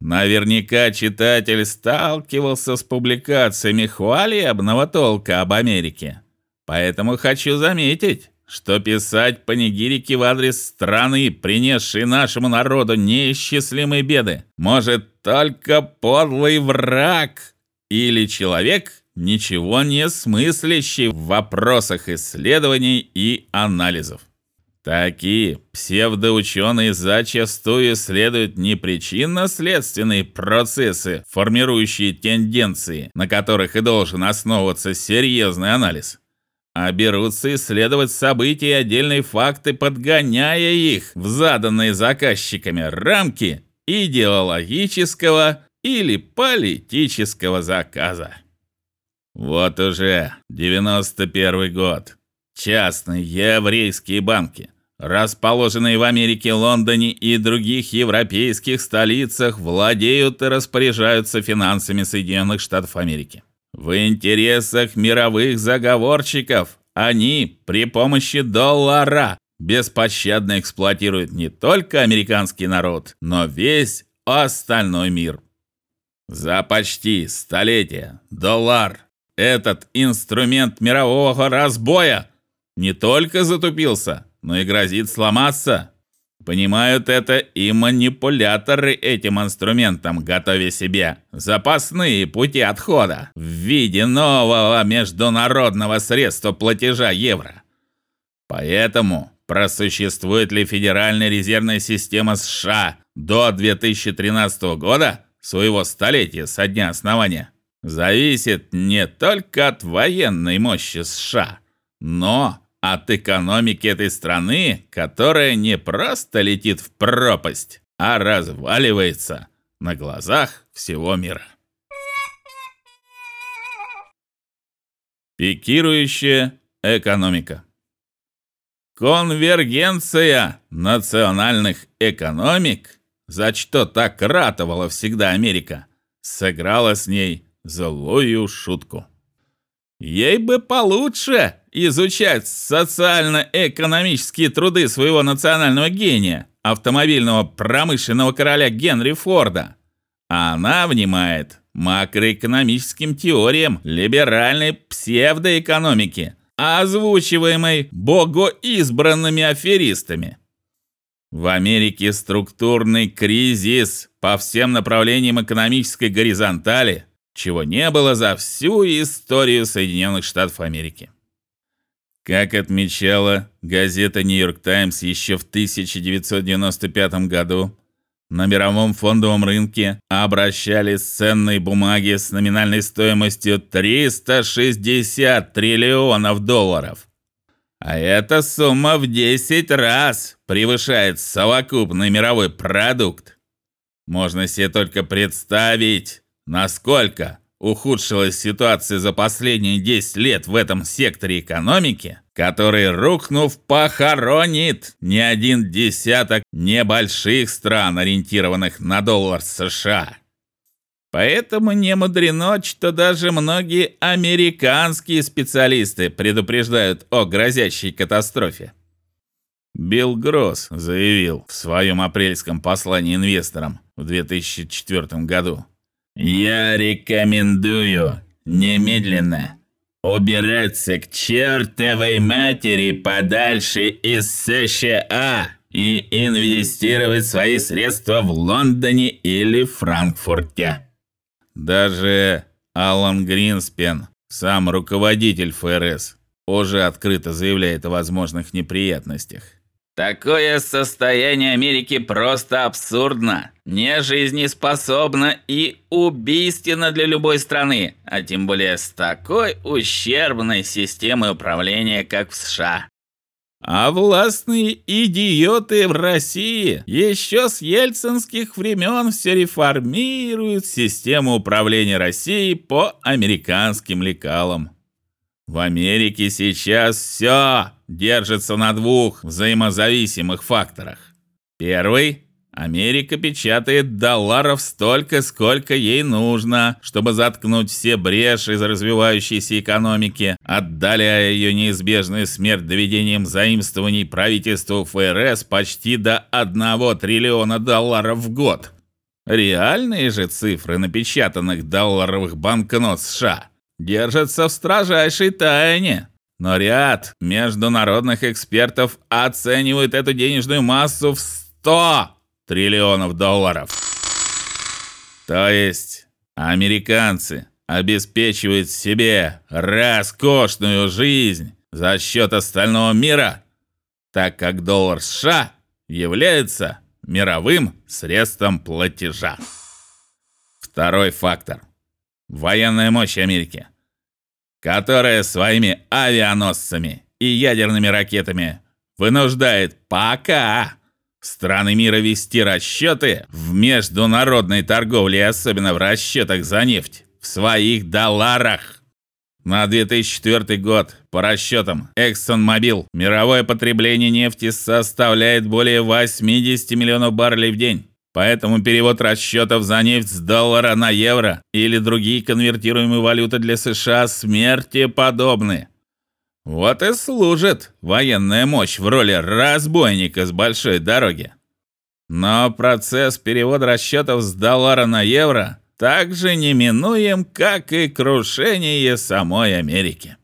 Наверняка читатель сталкивался с публикациями хвалебного толка об Америке. Поэтому хочу заметить, что писать панигирики в адрес страны, принесшей нашему народу неисчислимые беды, может только подлый враг или человек, ничего не смыслящий в вопросах исследований и анализов. Такие псевдоученые зачастую исследуют не причинно-следственные процессы, формирующие тенденции, на которых и должен основываться серьезный анализ, а берутся исследовать события и отдельные факты, подгоняя их в заданные заказчиками рамки идеологического или политического заказа. Вот уже 91 год. Частные еврейские банки, расположенные в Америке, Лондоне и других европейских столицах, владеют и распоряжаются финансами Соединенных Штатов Америки. В интересах мировых заговорщиков они при помощи доллара беспощадно эксплуатируют не только американский народ, но весь остальной мир. За почти столетие доллар этот инструмент мирового разбоя не только затупился, но и грозит сломаться. Понимают это и манипуляторы этим инструментом, готовя себе запасные пути отхода в виде нового международного средства платежа евро. Поэтому просуществует ли Федеральная резервная система США до 2013 года, своего столетия со дня основания, зависит не только от военной мощи США, но от экономики этой страны, которая не просто летит в пропасть, а разваливается на глазах всего мира. Пикирующая экономика. Конвергенция национальных экономик, за что так ратовала всегда Америка, сыграла с ней злую шутку. Ей бы получше изучать социально-экономические труды своего национального гения, автомобильного промышленного короля Генри Форда. А она внимает макроэкономическим теориям либеральной псевдоэкономики, озвучиваемой богоизбранными аферистами. В Америке структурный кризис по всем направлениям экономической горизонтали – чего не было за всю историю Соединенных Штатов Америки. Как отмечала газета Нью-Йорк Таймс еще в 1995 году, на мировом фондовом рынке обращались ценные бумаги с номинальной стоимостью 360 триллионов долларов. А эта сумма в 10 раз превышает совокупный мировой продукт. Можно себе только представить, Насколько ухудшилась ситуация за последние 10 лет в этом секторе экономики, который, рухнув, похоронит не один десяток небольших стран, ориентированных на доллар США. Поэтому не мудрено, что даже многие американские специалисты предупреждают о грозящей катастрофе. Билл Гросс заявил в своем апрельском послании инвесторам в 2004 году, я рекомендую немедленно убираться к чертовой матери подальше из США и инвестировать свои средства в Лондоне или Франкфурте. Даже Алан Гринспен, сам руководитель ФРС, уже открыто заявляет о возможных неприятностях. Такое состояние Америки просто абсурдно, не жизнеспособно и убийственно для любой страны, а тем более с такой ущербной системой управления, как в США. А властные идиоты в России еще с ельцинских времен все реформируют систему управления Россией по американским лекалам. В Америке сейчас все держится на двух взаимозависимых факторах. Первый Америка печатает долларов столько, сколько ей нужно, чтобы заткнуть все бреши из развивающейся экономики, отдаляя ее неизбежную смерть доведением заимствований правительству ФРС почти до 1 триллиона долларов в год. Реальные же цифры напечатанных долларовых банкнот США держатся в строжайшей тайне. Но ряд международных экспертов оценивают эту денежную массу в 100 триллионов долларов. То есть американцы обеспечивают себе роскошную жизнь за счет остального мира, так как доллар США является мировым средством платежа. Второй фактор военная мощь Америки, которая своими авианосцами и ядерными ракетами вынуждает пока страны мира вести расчеты в международной торговле, особенно в расчетах за нефть, в своих долларах. На 2004 год, по расчетам ExxonMobil, мировое потребление нефти составляет более 80 миллионов баррелей в день. Поэтому перевод расчетов за нефть с доллара на евро или другие конвертируемые валюты для США смерти подобны. Вот и служит военная мощь в роли разбойника с большой дороги. Но процесс перевода расчетов с доллара на евро также неминуем, как и крушение самой Америки.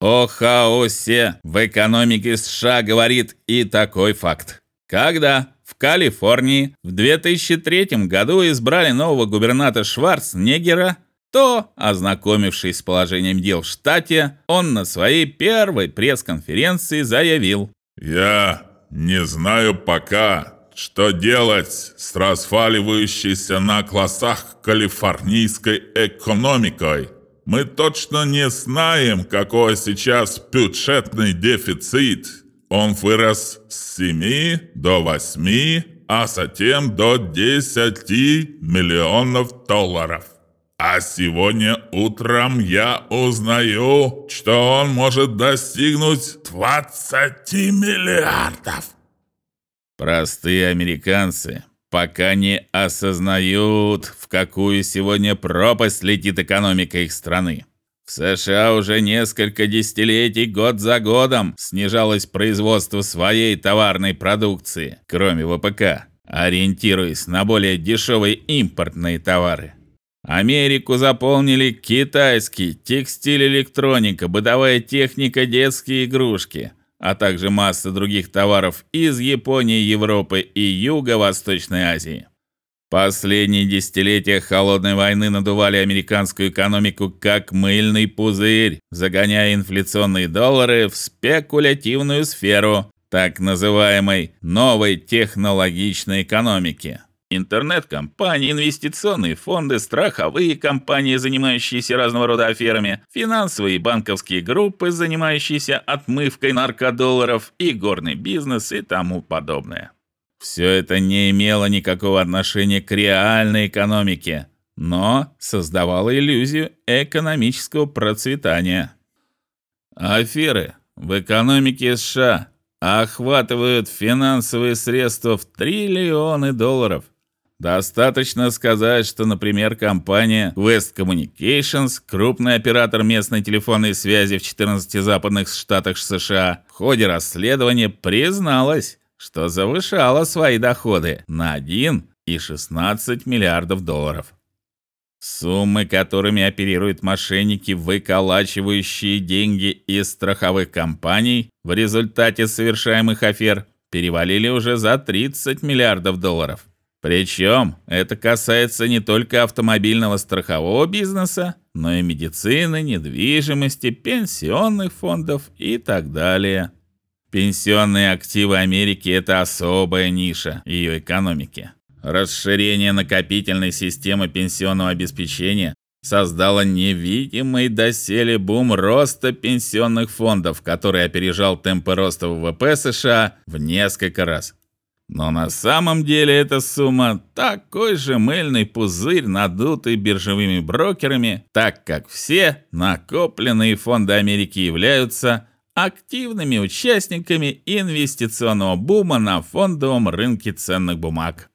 О хаосе в экономике США говорит и такой факт. Когда Калифорнии в 2003 году избрали нового губернатора Шварценеггера, то, ознакомившись с положением дел в штате, он на своей первой пресс-конференции заявил: "Я не знаю пока, что делать с разваливающейся на классах калифорнийской экономикой. Мы точно не знаем, какой сейчас бюджетный дефицит. Он вырос с 7 до 8, а затем до 10 миллионов долларов. А сегодня утром я узнаю, что он может достигнуть 20 миллиардов. Простые американцы пока не осознают, в какую сегодня пропасть летит экономика их страны. В США уже несколько десятилетий год за годом снижалось производство своей товарной продукции, кроме ВПК, ориентируясь на более дешевые импортные товары. Америку заполнили китайский текстиль, электроника, бытовая техника, детские игрушки – а также масса других товаров из Японии, Европы и Юго-Восточной Азии. Последние десятилетия холодной войны надували американскую экономику как мыльный пузырь, загоняя инфляционные доллары в спекулятивную сферу так называемой новой технологичной экономики. Интернет-компании, инвестиционные фонды, страховые компании, занимающиеся разного рода аферами, финансовые и банковские группы, занимающиеся отмывкой наркодолларов и горный бизнес и тому подобное. Все это не имело никакого отношения к реальной экономике, но создавало иллюзию экономического процветания. Аферы в экономике США охватывают финансовые средства в триллионы долларов. Достаточно сказать, что, например, компания West Communications, крупный оператор местной телефонной связи в 14 западных штатах США, в ходе расследования призналась, что завышала свои доходы на 1,16 миллиардов долларов. Суммы, которыми оперируют мошенники, выколачивающие деньги из страховых компаний в результате совершаемых афер, перевалили уже за 30 миллиардов долларов. Причем это касается не только автомобильного страхового бизнеса, но и медицины, недвижимости, пенсионных фондов и так далее. Пенсионные активы Америки это особая ниша ее экономики. Расширение накопительной системы пенсионного обеспечения создало невидимый доселе бум роста пенсионных фондов, который опережал темпы роста ВВП США в несколько раз. Но на самом деле эта сумма такой же мыльный пузырь, надутый биржевыми брокерами, так как все накопленные фонды Америки являются активными участниками инвестиционного бума на фондовом рынке ценных бумаг.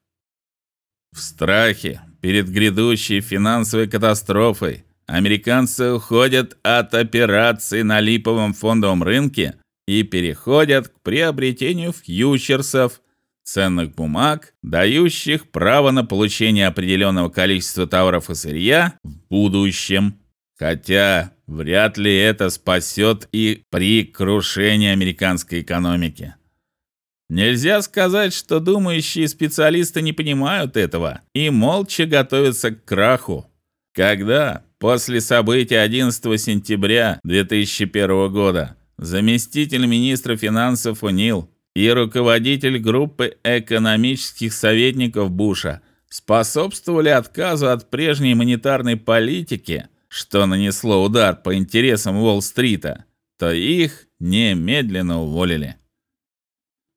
В страхе перед грядущей финансовой катастрофой американцы уходят от операций на липовом фондовом рынке и переходят к приобретению фьючерсов ценных бумаг, дающих право на получение определенного количества товаров и сырья в будущем. Хотя вряд ли это спасет и при крушении американской экономики. Нельзя сказать, что думающие специалисты не понимают этого и молча готовятся к краху. Когда после событий 11 сентября 2001 года заместитель министра финансов Унил и руководитель группы экономических советников Буша способствовали отказу от прежней монетарной политики, что нанесло удар по интересам Уолл-стрита, то их немедленно уволили.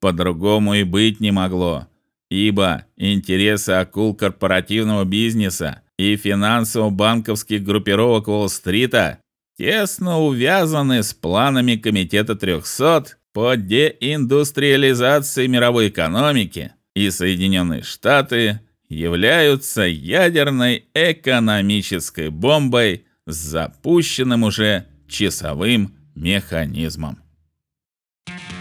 По-другому и быть не могло, ибо интересы акул корпоративного бизнеса и финансово-банковских группировок Уолл-стрита тесно увязаны с планами комитета 300 по деиндустриализации мировой экономики, и Соединенные Штаты являются ядерной экономической бомбой с запущенным уже часовым механизмом. Thank